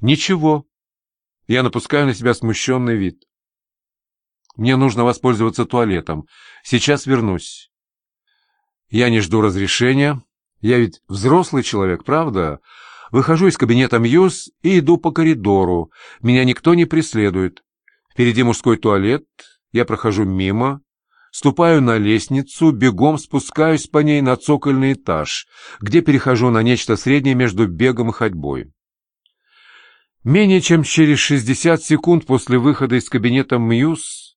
Ничего. Я напускаю на себя смущенный вид. Мне нужно воспользоваться туалетом. Сейчас вернусь. Я не жду разрешения. Я ведь взрослый человек, правда? Выхожу из кабинета Мьюз и иду по коридору. Меня никто не преследует. Впереди мужской туалет. Я прохожу мимо. Ступаю на лестницу, бегом спускаюсь по ней на цокольный этаж, где перехожу на нечто среднее между бегом и ходьбой. Менее чем через 60 секунд после выхода из кабинета Мьюз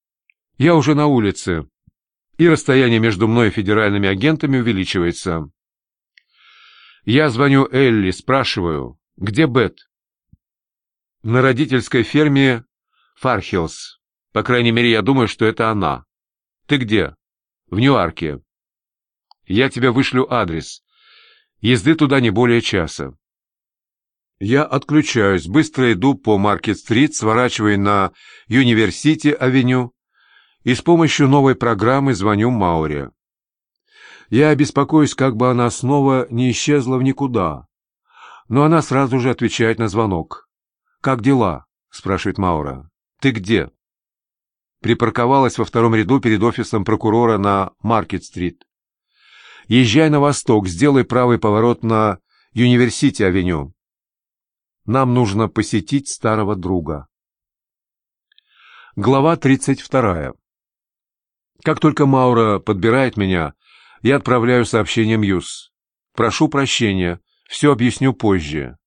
я уже на улице, и расстояние между мной и федеральными агентами увеличивается. Я звоню Элли, спрашиваю, где Бет? На родительской ферме Фархилс. По крайней мере, я думаю, что это она. Ты где? В Ньюарке. Я тебе вышлю адрес. Езды туда не более часа. Я отключаюсь, быстро иду по Маркет-стрит, сворачиваю на Юниверсити-авеню и с помощью новой программы звоню Мауре. Я беспокоюсь, как бы она снова не исчезла в никуда. Но она сразу же отвечает на звонок. «Как дела?» — спрашивает Маура. «Ты где?» Припарковалась во втором ряду перед офисом прокурора на Маркет-стрит. «Езжай на восток, сделай правый поворот на Юниверсити-авеню. Нам нужно посетить старого друга». Глава тридцать вторая. Как только Маура подбирает меня, я отправляю сообщение Мьюз. «Прошу прощения, все объясню позже».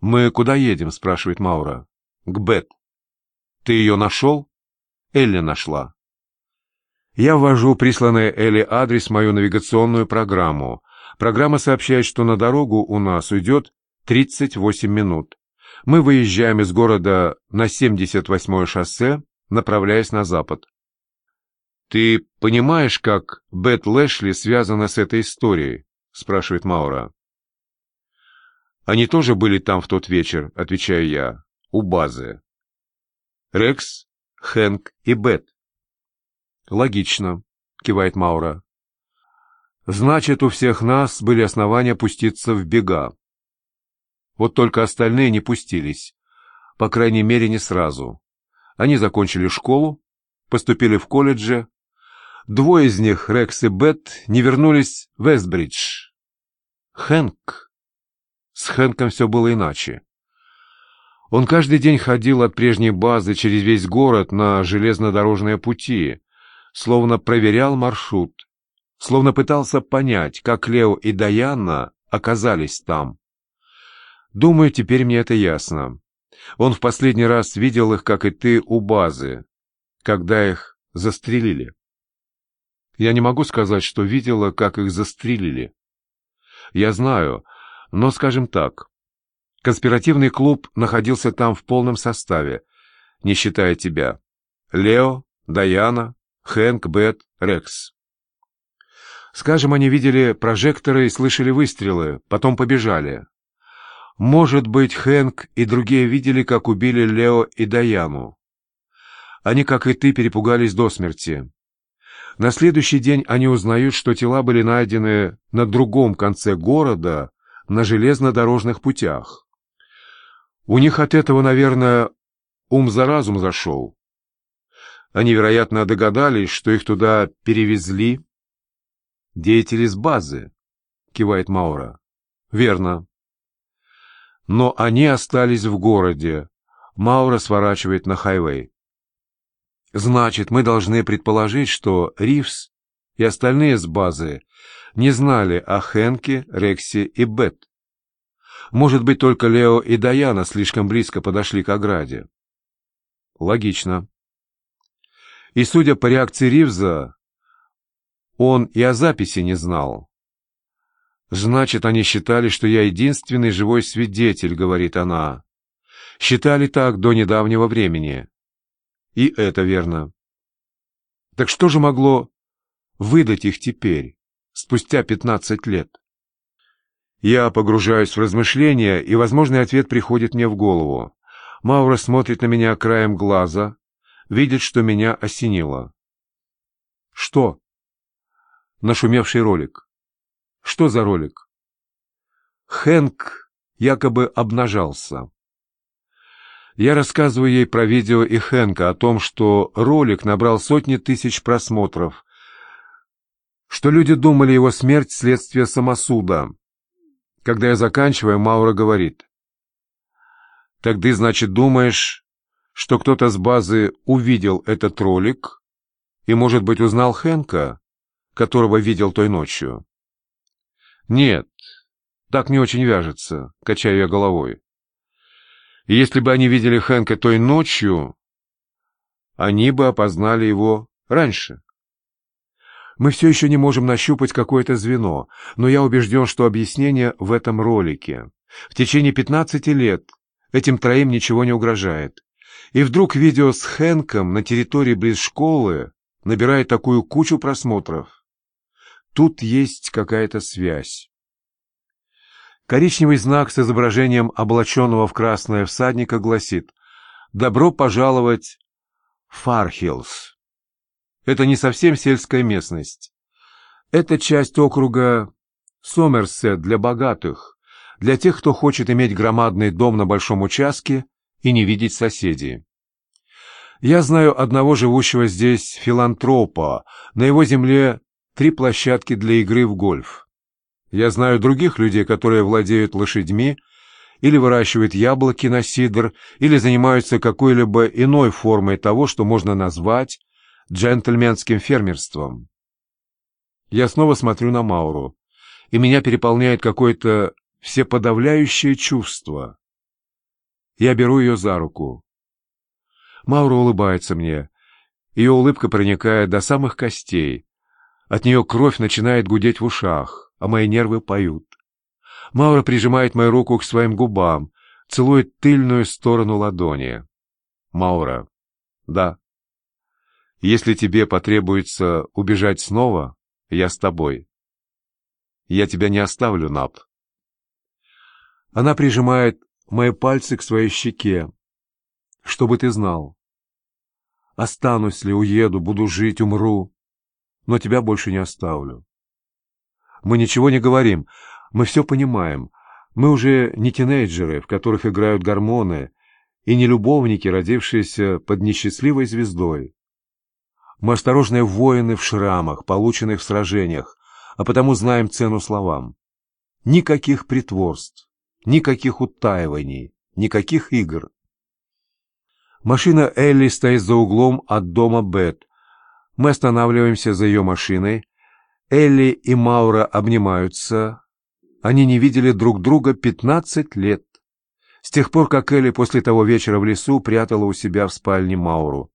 «Мы куда едем?» — спрашивает Маура. «К Бет». «Ты ее нашел?» «Элли нашла». Я ввожу присланный Элли адрес в мою навигационную программу. Программа сообщает, что на дорогу у нас уйдет 38 минут. Мы выезжаем из города на 78-е шоссе, направляясь на запад. «Ты понимаешь, как Бет Лэшли связана с этой историей?» — спрашивает Маура. «Они тоже были там в тот вечер», — отвечаю я, — «у базы». «Рекс, Хэнк и Бет». «Логично», — кивает Маура. «Значит, у всех нас были основания пуститься в бега. Вот только остальные не пустились, по крайней мере, не сразу. Они закончили школу, поступили в колледже, Двое из них, Рекс и Бет, не вернулись в Эсбридж. Хэнк. С Хэнком все было иначе. Он каждый день ходил от прежней базы через весь город на железнодорожные пути, словно проверял маршрут, словно пытался понять, как Лео и Даяна оказались там. Думаю, теперь мне это ясно. Он в последний раз видел их, как и ты, у базы, когда их застрелили. Я не могу сказать, что видела, как их застрелили. Я знаю, но скажем так. Конспиративный клуб находился там в полном составе, не считая тебя. Лео, Даяна, Хэнк, Бет, Рекс. Скажем, они видели прожекторы и слышали выстрелы, потом побежали. Может быть, Хэнк и другие видели, как убили Лео и Даяну. Они, как и ты, перепугались до смерти. На следующий день они узнают, что тела были найдены на другом конце города, на железнодорожных путях. У них от этого, наверное, ум за разум зашел. Они, вероятно, догадались, что их туда перевезли деятели с базы, кивает Маура. Верно. Но они остались в городе. Маура сворачивает на хайвей. Значит, мы должны предположить, что Ривз и остальные с базы не знали о Хенке, Рексе и Бет. Может быть, только Лео и Даяна слишком близко подошли к ограде. Логично. И, судя по реакции Ривза, он и о записи не знал. «Значит, они считали, что я единственный живой свидетель», — говорит она. «Считали так до недавнего времени». И это верно. Так что же могло выдать их теперь, спустя пятнадцать лет? Я погружаюсь в размышления, и возможный ответ приходит мне в голову. Маура смотрит на меня краем глаза, видит, что меня осенило. Что? Нашумевший ролик. Что за ролик? Хэнк якобы обнажался. Я рассказываю ей про видео и Хэнка, о том, что ролик набрал сотни тысяч просмотров, что люди думали его смерть следствие самосуда. Когда я заканчиваю, Маура говорит. «Так ты, значит, думаешь, что кто-то с базы увидел этот ролик и, может быть, узнал Хэнка, которого видел той ночью?» «Нет, так не очень вяжется», — качаю я головой. Если бы они видели Хэнка той ночью, они бы опознали его раньше. Мы все еще не можем нащупать какое-то звено, но я убежден, что объяснение в этом ролике. В течение 15 лет этим троим ничего не угрожает. И вдруг видео с Хэнком на территории близ школы набирает такую кучу просмотров. Тут есть какая-то связь. Коричневый знак с изображением облаченного в красное всадника гласит «Добро пожаловать в Фархиллс». Это не совсем сельская местность. Это часть округа Сомерсет для богатых, для тех, кто хочет иметь громадный дом на большом участке и не видеть соседей. Я знаю одного живущего здесь филантропа. На его земле три площадки для игры в гольф. Я знаю других людей, которые владеют лошадьми, или выращивают яблоки на сидр, или занимаются какой-либо иной формой того, что можно назвать джентльменским фермерством. Я снова смотрю на Мауру, и меня переполняет какое-то всеподавляющее чувство. Я беру ее за руку. Маура улыбается мне. Ее улыбка проникает до самых костей. От нее кровь начинает гудеть в ушах а мои нервы поют. Маура прижимает мою руку к своим губам, целует тыльную сторону ладони. Маура. Да. Если тебе потребуется убежать снова, я с тобой. Я тебя не оставлю, Нап. Она прижимает мои пальцы к своей щеке. Чтобы ты знал. Останусь ли, уеду, буду жить, умру, но тебя больше не оставлю. Мы ничего не говорим, мы все понимаем. Мы уже не тинейджеры, в которых играют гормоны, и не любовники, родившиеся под несчастливой звездой. Мы осторожные воины в шрамах, полученных в сражениях, а потому знаем цену словам. Никаких притворств, никаких утаиваний, никаких игр. Машина Элли стоит за углом от дома Бет. Мы останавливаемся за ее машиной, Элли и Маура обнимаются. Они не видели друг друга пятнадцать лет. С тех пор, как Элли после того вечера в лесу прятала у себя в спальне Мауру.